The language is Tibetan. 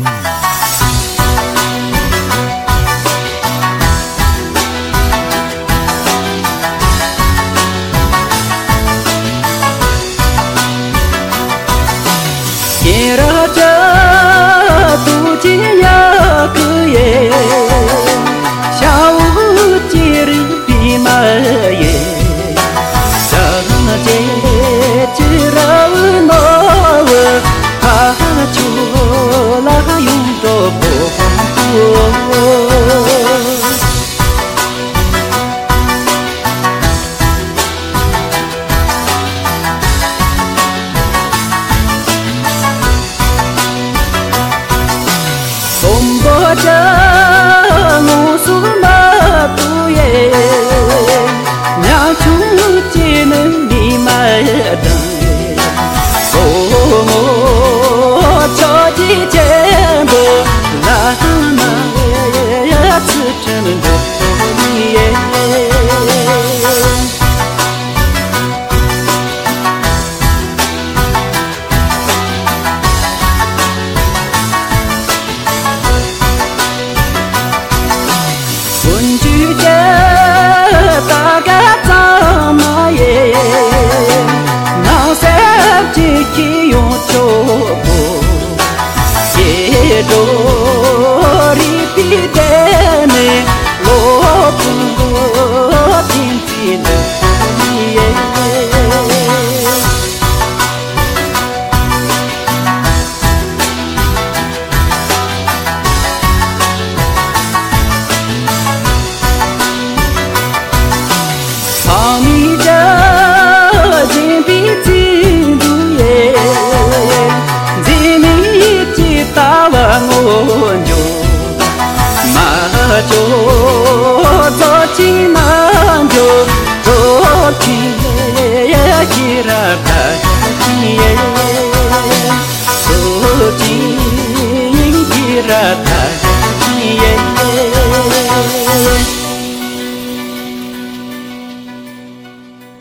Mm. Lieutenant. Medina तेरा था किए सोची गिरा था